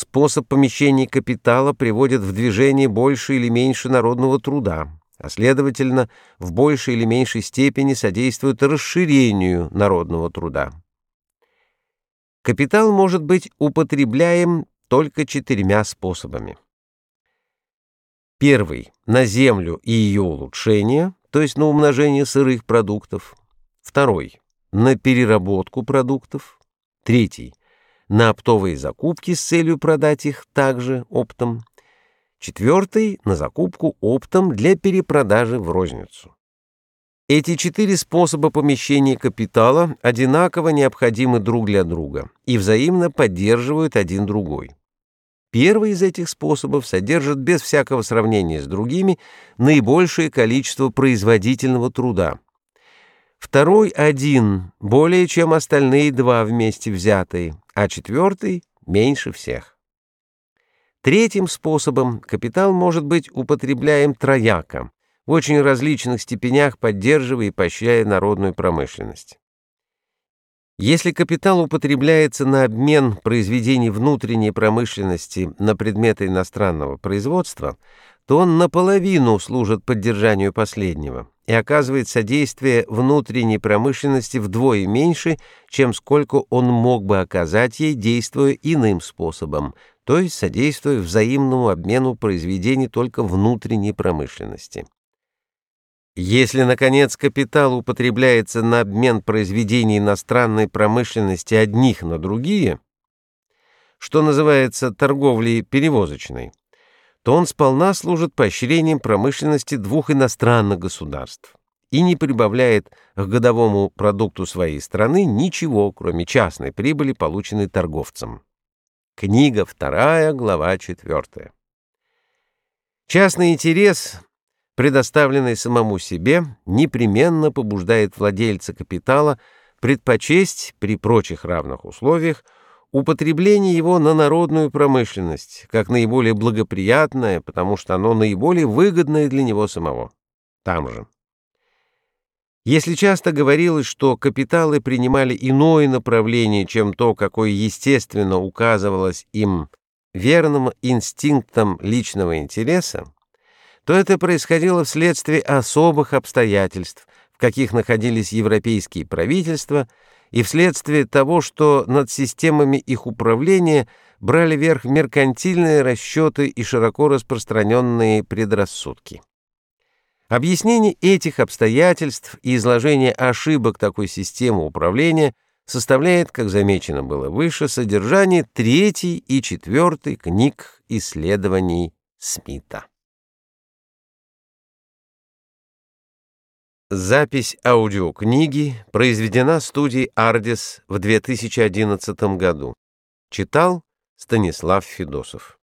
способ помещения капитала приводит в движение больше или меньше народного труда, а следовательно, в большей или меньшей степени содействует расширению народного труда. Капитал может быть употребляем только четырьмя способами. Первый — на землю и ее улучшение, то есть на умножение сырых продуктов. Второй — на переработку продуктов. Третий — на оптовые закупки с целью продать их также оптом. Четвертый — на закупку оптом для перепродажи в розницу. Эти четыре способа помещения капитала одинаково необходимы друг для друга и взаимно поддерживают один другой. Первый из этих способов содержит без всякого сравнения с другими наибольшее количество производительного труда. Второй один более чем остальные два вместе взятые, а четвертый меньше всех. Третьим способом капитал может быть употребляем трояко, в очень различных степенях поддерживая и поощряя народную промышленность. Если капитал употребляется на обмен произведений внутренней промышленности на предметы иностранного производства, то он наполовину служит поддержанию последнего и оказывает содействие внутренней промышленности вдвое меньше, чем сколько он мог бы оказать ей, действуя иным способом, то есть содействуя взаимному обмену произведений только внутренней промышленности. Если, наконец, капитал употребляется на обмен произведений иностранной промышленности одних на другие, что называется торговлей перевозочной, то он сполна служит поощрением промышленности двух иностранных государств и не прибавляет к годовому продукту своей страны ничего, кроме частной прибыли, полученной торговцем. Книга 2, глава 4. Частный интерес предоставленный самому себе, непременно побуждает владельца капитала предпочесть при прочих равных условиях употребление его на народную промышленность, как наиболее благоприятное, потому что оно наиболее выгодное для него самого. Там же. Если часто говорилось, что капиталы принимали иное направление, чем то, какое естественно указывалось им верным инстинктом личного интереса, то это происходило вследствие особых обстоятельств, каких находились европейские правительства, и вследствие того, что над системами их управления брали верх меркантильные расчеты и широко распространенные предрассудки. Объяснение этих обстоятельств и изложение ошибок такой системы управления составляет, как замечено было выше, содержание третьей и четвертой книг исследований Смита. Запись аудиокниги произведена студией «Ардис» в 2011 году. Читал Станислав Федосов.